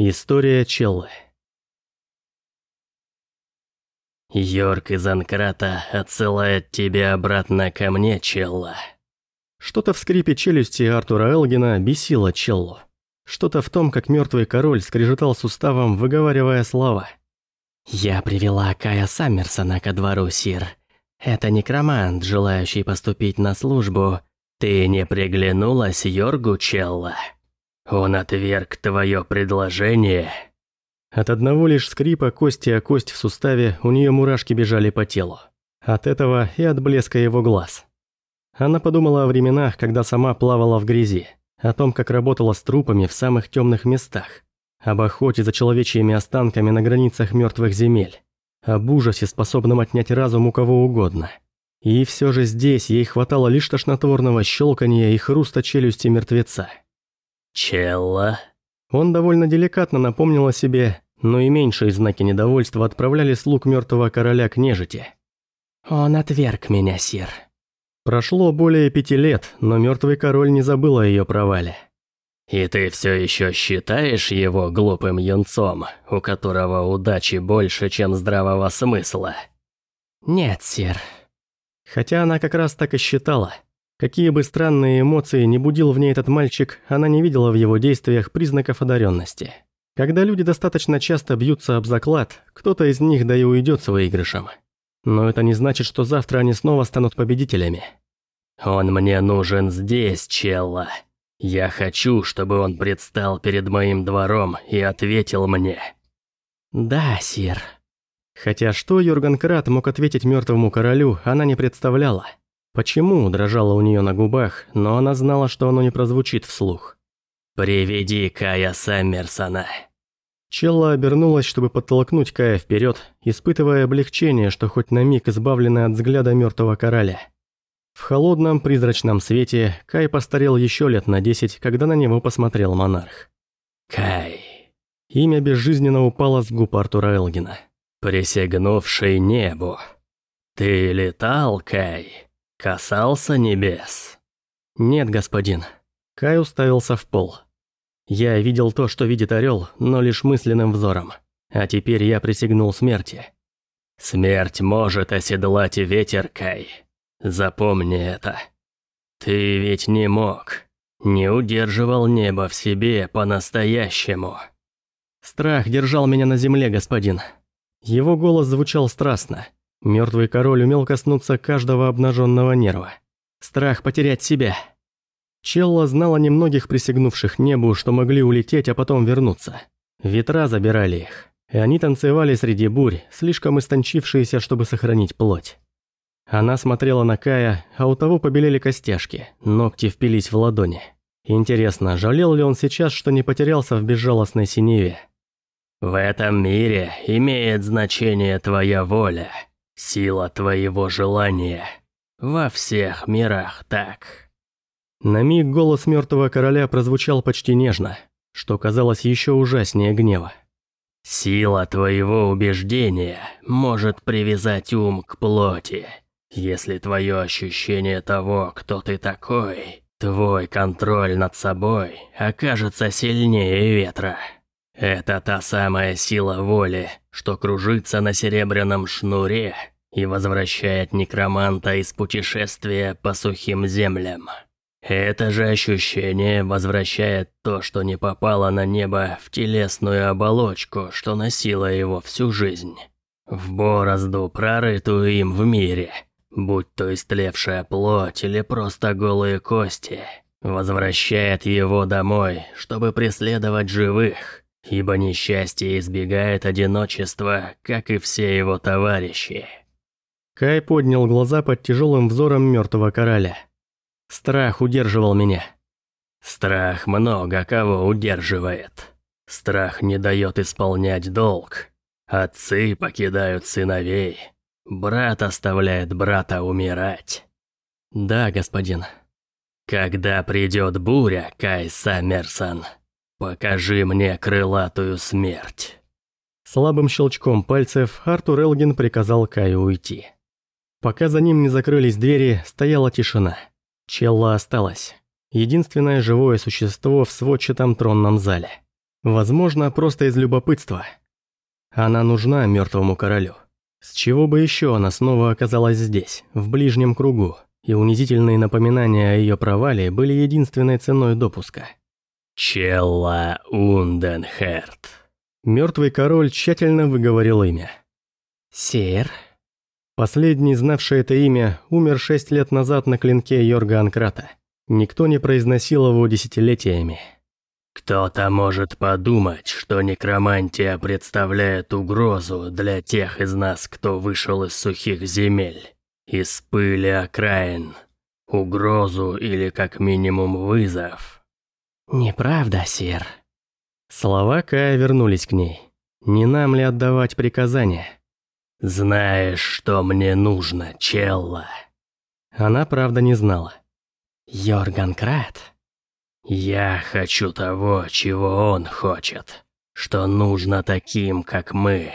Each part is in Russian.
История Челлы Йорк из Анкрата отсылает тебя обратно ко мне, Челла. Что-то в скрипе челюсти Артура Элгина бесило Челлу. Что-то в том, как мертвый король скрежетал суставом, выговаривая слова. «Я привела Кая Саммерсона ко двору, Сир. Это некромант, желающий поступить на службу. Ты не приглянулась Йоргу, Челла? Он отверг твое предложение». От одного лишь скрипа кости о кость в суставе у нее мурашки бежали по телу. От этого и от блеска его глаз. Она подумала о временах, когда сама плавала в грязи, о том, как работала с трупами в самых темных местах, об охоте за человечьими останками на границах мертвых земель, об ужасе, способном отнять разум у кого угодно. И все же здесь ей хватало лишь тошнотворного щелканья и хруста челюсти мертвеца. «Челла?» Он довольно деликатно напомнил о себе, но и меньшие знаки недовольства отправляли слуг мертвого короля к нежити. «Он отверг меня, сир». Прошло более пяти лет, но мертвый король не забыл о ее провале. «И ты все еще считаешь его глупым юнцом, у которого удачи больше, чем здравого смысла?» «Нет, сир». Хотя она как раз так и считала – Какие бы странные эмоции не будил в ней этот мальчик, она не видела в его действиях признаков одаренности. Когда люди достаточно часто бьются об заклад, кто-то из них да и уйдет с выигрышем. Но это не значит, что завтра они снова станут победителями. «Он мне нужен здесь, Челла. Я хочу, чтобы он предстал перед моим двором и ответил мне». «Да, сир». Хотя что Юрган Крат мог ответить мертвому королю, она не представляла. Почему дрожало у нее на губах, но она знала, что оно не прозвучит вслух. «Приведи Кая Саммерсона». Челла обернулась, чтобы подтолкнуть Кая вперед, испытывая облегчение, что хоть на миг избавлены от взгляда мертвого короля. В холодном призрачном свете Кай постарел еще лет на десять, когда на него посмотрел монарх. «Кай». Имя безжизненно упало с губ Артура Элгина. «Присягнувший небу». «Ты летал, Кай?» «Касался небес?» «Нет, господин». Кай уставился в пол. «Я видел то, что видит орел, но лишь мысленным взором. А теперь я присягнул смерти». «Смерть может оседлать ветер, Кай. Запомни это. Ты ведь не мог, не удерживал небо в себе по-настоящему». «Страх держал меня на земле, господин». Его голос звучал страстно, Мертвый король умел коснуться каждого обнаженного нерва. Страх потерять себя. Челла знала немногих присягнувших небу, что могли улететь, а потом вернуться. Ветра забирали их, и они танцевали среди бурь, слишком истончившиеся, чтобы сохранить плоть. Она смотрела на Кая, а у того побелели костяшки, ногти впились в ладони. Интересно, жалел ли он сейчас, что не потерялся в безжалостной синеве? «В этом мире имеет значение твоя воля», Сила твоего желания. Во всех мирах так. На миг голос мертвого короля прозвучал почти нежно, что казалось еще ужаснее гнева. Сила твоего убеждения может привязать ум к плоти. Если твое ощущение того, кто ты такой, твой контроль над собой окажется сильнее ветра. Это та самая сила воли, что кружится на серебряном шнуре и возвращает некроманта из путешествия по сухим землям. Это же ощущение возвращает то, что не попало на небо в телесную оболочку, что носило его всю жизнь. В борозду, прорытую им в мире, будь то истлевшая плоть или просто голые кости, возвращает его домой, чтобы преследовать живых, ибо несчастье избегает одиночества, как и все его товарищи. Кай поднял глаза под тяжелым взором мертвого короля. Страх удерживал меня. Страх много кого удерживает. Страх не дает исполнять долг. Отцы покидают сыновей. Брат оставляет брата умирать. Да, господин. Когда придет буря, Кай Саммерсон, «Покажи мне крылатую смерть». Слабым щелчком пальцев Артур Элгин приказал Каю уйти. Пока за ним не закрылись двери, стояла тишина. Челла осталась. Единственное живое существо в сводчатом тронном зале. Возможно, просто из любопытства. Она нужна мертвому королю. С чего бы еще она снова оказалась здесь, в ближнем кругу, и унизительные напоминания о ее провале были единственной ценой допуска. Челла Унденхерт. Мертвый король тщательно выговорил имя. Сер. Последний, знавший это имя, умер шесть лет назад на клинке Йорга Анкрата. Никто не произносил его десятилетиями. Кто-то может подумать, что некромантия представляет угрозу для тех из нас, кто вышел из сухих земель, из пыли окраин. Угрозу или как минимум вызов. Неправда, сир. Слова Кая вернулись к ней. Не нам ли отдавать приказания? «Знаешь, что мне нужно, Челла?» Она, правда, не знала. Йорган Крат «Я хочу того, чего он хочет. Что нужно таким, как мы.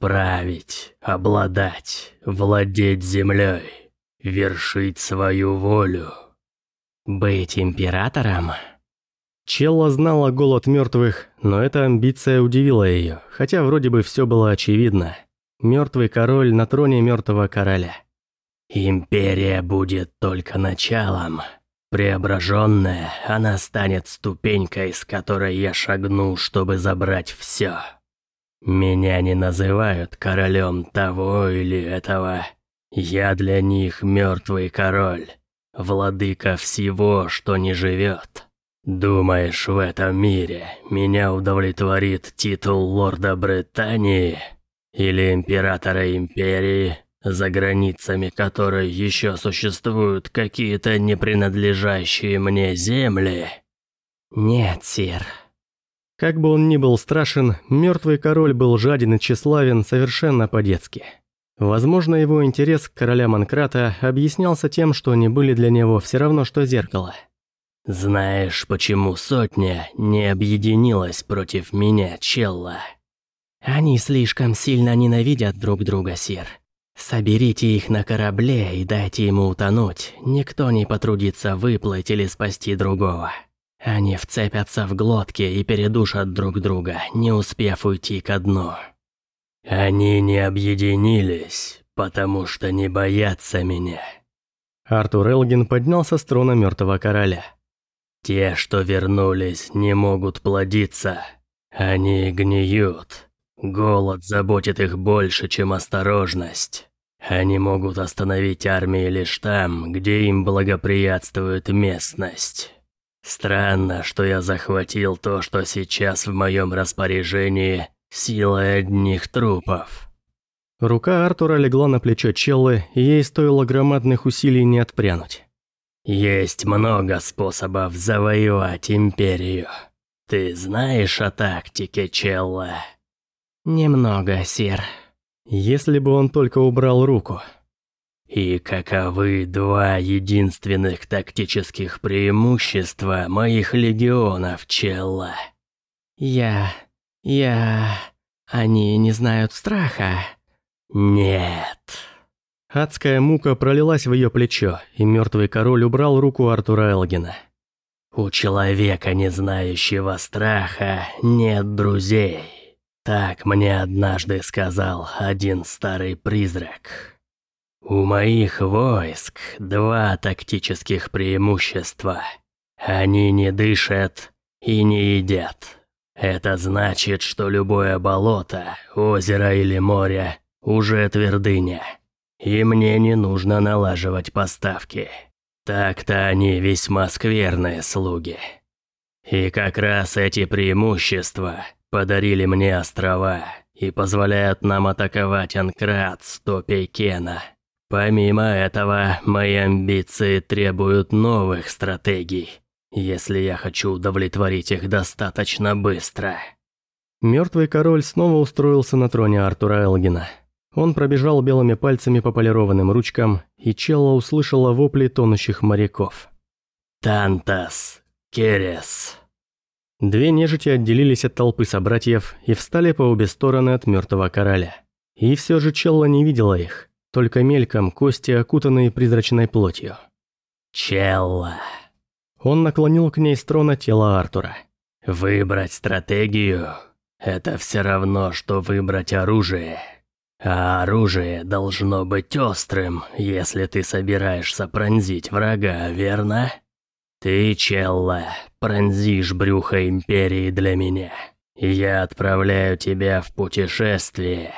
Править, обладать, владеть землей, вершить свою волю». «Быть императором?» Челла знала голод мертвых, но эта амбиция удивила ее, хотя вроде бы все было очевидно. Мертвый король на троне мертвого короля. «Империя будет только началом», Преображенная, она станет ступенькой, с которой я шагну, чтобы забрать все. Меня не называют королем того или этого. Я для них мертвый король, владыка всего, что не живет. Думаешь, в этом мире меня удовлетворит титул лорда Британии или императора империи? за границами которой еще существуют какие-то не принадлежащие мне земли? Нет, сир. Как бы он ни был страшен, мертвый король был жаден и тщеславен совершенно по-детски. Возможно, его интерес к королям Анкрата объяснялся тем, что они были для него все равно, что зеркало. «Знаешь, почему сотня не объединилась против меня, Челла?» «Они слишком сильно ненавидят друг друга, сир. Соберите их на корабле и дайте ему утонуть. Никто не потрудится выплыть или спасти другого. Они вцепятся в глотки и передушат друг друга, не успев уйти ко дну. Они не объединились, потому что не боятся меня. Артур Элгин поднялся с трона мертвого короля. Те, что вернулись, не могут плодиться. Они гниют. Голод заботит их больше, чем осторожность. Они могут остановить армии лишь там, где им благоприятствует местность. Странно, что я захватил то, что сейчас в моем распоряжении, силой одних трупов. Рука Артура легла на плечо Челлы, и ей стоило громадных усилий не отпрянуть. Есть много способов завоевать империю. Ты знаешь о тактике Челла? Немного, сир. Если бы он только убрал руку. И каковы два единственных тактических преимущества моих легионов, Челла? Я... я... Они не знают страха. Нет. Адская мука пролилась в ее плечо, и мертвый король убрал руку Артура Элгина. У человека, не знающего страха, нет друзей. Так мне однажды сказал один старый призрак. У моих войск два тактических преимущества. Они не дышат и не едят. Это значит, что любое болото, озеро или море уже твердыня. И мне не нужно налаживать поставки. Так-то они весьма скверные слуги. И как раз эти преимущества подарили мне острова и позволяют нам атаковать Анкрат с Кена. Помимо этого, мои амбиции требуют новых стратегий, если я хочу удовлетворить их достаточно быстро. Мертвый король снова устроился на троне Артура Элгина. Он пробежал белыми пальцами по полированным ручкам, и Челла услышала вопли тонущих моряков. «Тантас! Керес!» Две нежити отделились от толпы собратьев и встали по обе стороны от мертвого короля. И все же Челла не видела их, только мельком кости, окутанные призрачной плотью. «Челла!» Он наклонил к ней с трона тело Артура. Выбрать стратегию – это все равно, что выбрать оружие. А оружие должно быть острым, если ты собираешься пронзить врага, верно? Ты, Челла, пронзишь брюхо Империи для меня. Я отправляю тебя в путешествие.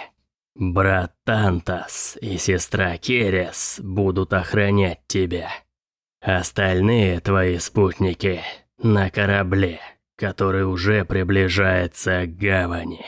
Брат Тантас и сестра Керес будут охранять тебя. Остальные твои спутники на корабле, который уже приближается к гавани.